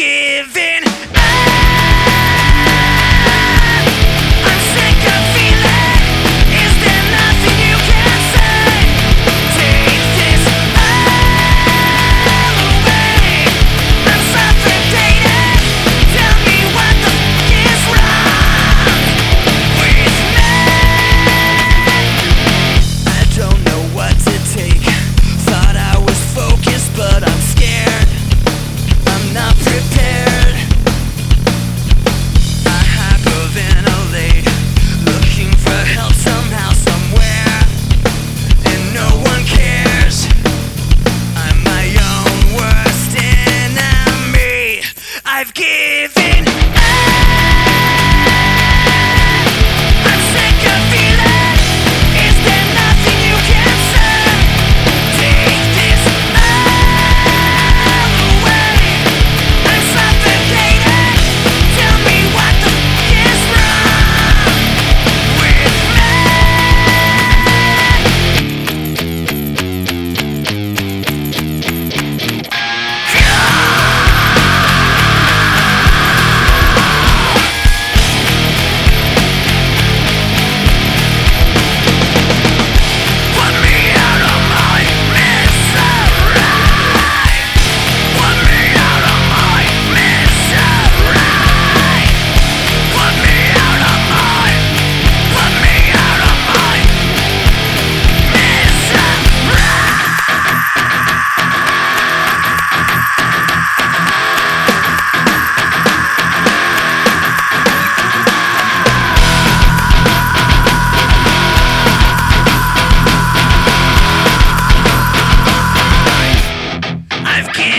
I've up.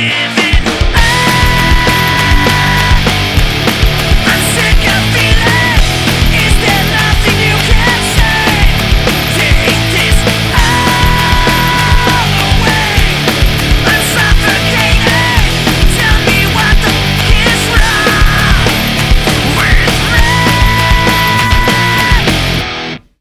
Given